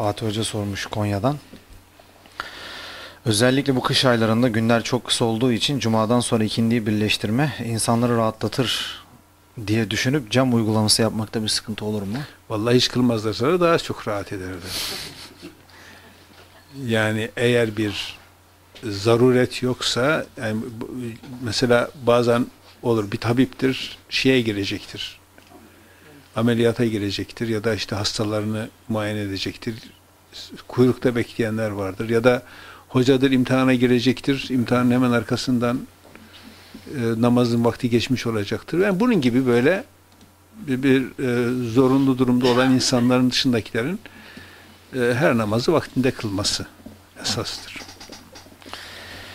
Fatih Hoca sormuş Konya'dan. Özellikle bu kış aylarında günler çok kısa olduğu için cumadan sonra ikindiyi birleştirme insanları rahatlatır diye düşünüp cam uygulaması yapmakta bir sıkıntı olur mu? Vallahi hiç kılmazlarsa daha çok rahat ederler. Yani eğer bir zaruret yoksa yani mesela bazen olur bir tabiptir şeye girecektir. Ameliyata girecektir ya da işte hastalarını muayene edecektir. Kuyrukta bekleyenler vardır ya da hocadır imtihana girecektir. İmtihanın hemen arkasından e, namazın vakti geçmiş olacaktır. Yani bunun gibi böyle bir, bir e, zorunlu durumda olan insanların dışındakilerin e, her namazı vaktinde kılması esastır.